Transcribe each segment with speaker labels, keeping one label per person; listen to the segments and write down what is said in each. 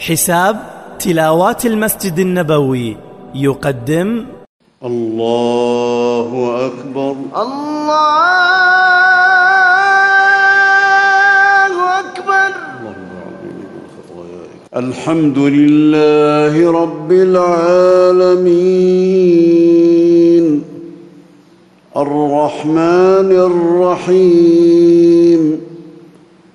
Speaker 1: حساب تلاوات المسجد النبوي يقدم
Speaker 2: الله أكبر.
Speaker 3: الله أكبر.
Speaker 2: الحمد لله رب العالمين. الرحمن الرحيم.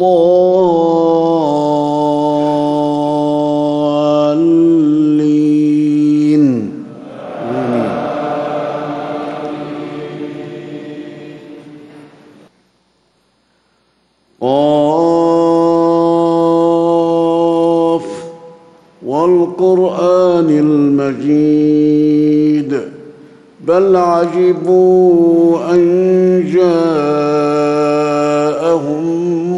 Speaker 2: قاف والقرآن المجيد. بل عجبوا أن جاءهم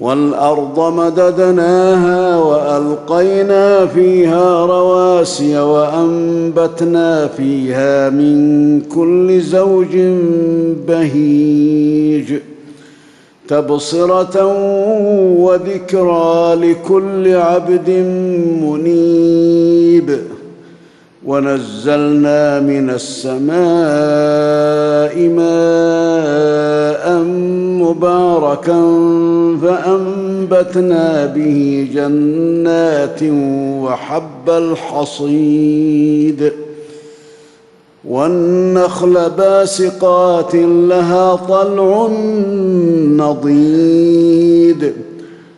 Speaker 2: والأرض مددناها وألقينا فيها رواسي وأنبتنا فيها من كل زوج بهيج تبصرة وذكرى لكل عبد منيب ونزلنا من السماء ماء مباركا فأنبتنا به جنات وحب الحصيد والنخل باسقات لها طلع نضيد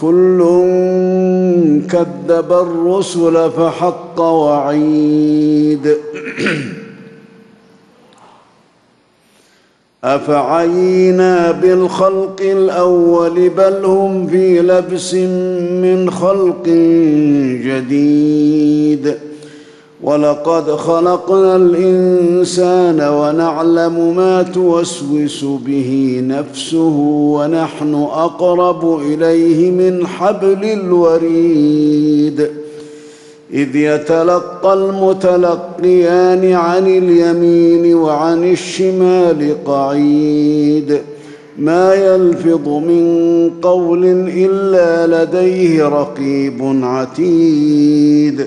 Speaker 2: كل كذب الرسل فحق وعيد. أفعينا بالخلق الأول بل هم في لبس من خلق جديد. ولقد خلقنا الإنسان ونعلم ما توسوس به نفسه ونحن أقرب إليه من حبل الوريد. إذ يتلقى المتلقيان عن اليمين وعن الشمال قعيد. ما يلفظ من قول إلا لديه رقيب عتيد.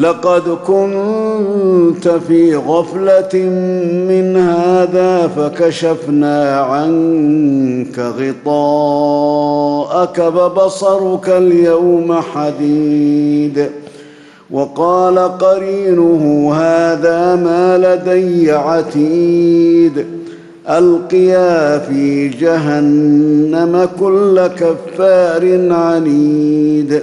Speaker 2: لقد كنت في غفلة من هذا فكشفنا عنك غطاءك فبصرك اليوم حديد. وقال قرينه هذا ما لدي عتيد. ألقيا في جهنم كل كفار عنيد.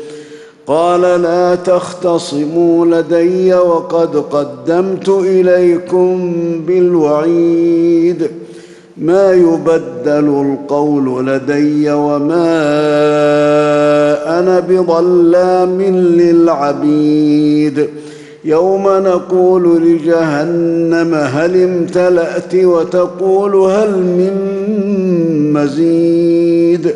Speaker 2: قال لا تختصموا لدي وقد قدمت إليكم بالوعيد. ما يبدل القول لدي وما أنا بظلام للعبيد. يوم نقول لجهنم هل امتلأت وتقول هل من مزيد.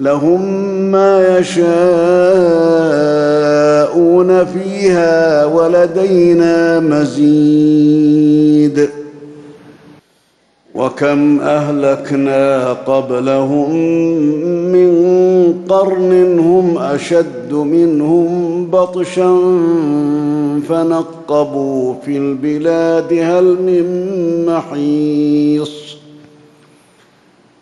Speaker 2: لهم ما يشاءون فيها ولدينا مزيد. وكم أهلكنا قبلهم من قرن هم أشد منهم بطشا فنقبوا في البلاد هل من محيص.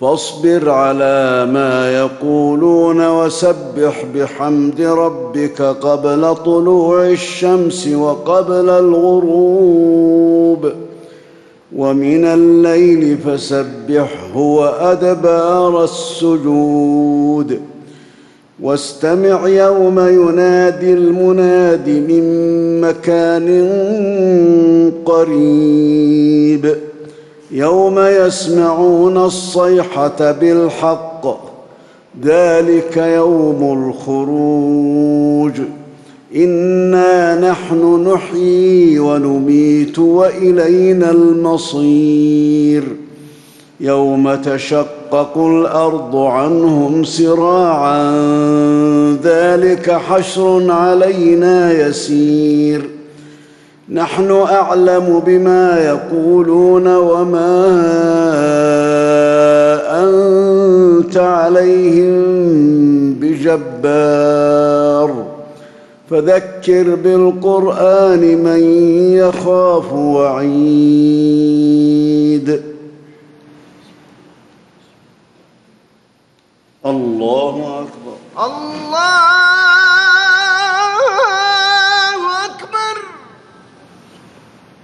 Speaker 2: فاصبر على ما يقولون وسبح بحمد ربك قبل طلوع الشمس وقبل الغروب ومن الليل فسبحه وأدبار السجود واستمع يوم ينادي المناد من مكان قريب يوم يسمعون الصيحة بالحق ذلك يوم الخروج. إنا نحن نحيي ونميت وإلينا المصير. يوم تشقق الأرض عنهم سراعا ذلك حشر علينا يسير. نحن أعلم بما يقولون وما أنت عليهم بجبار. فذكر بالقرآن من يخاف وعيد. الله أكبر.
Speaker 3: الله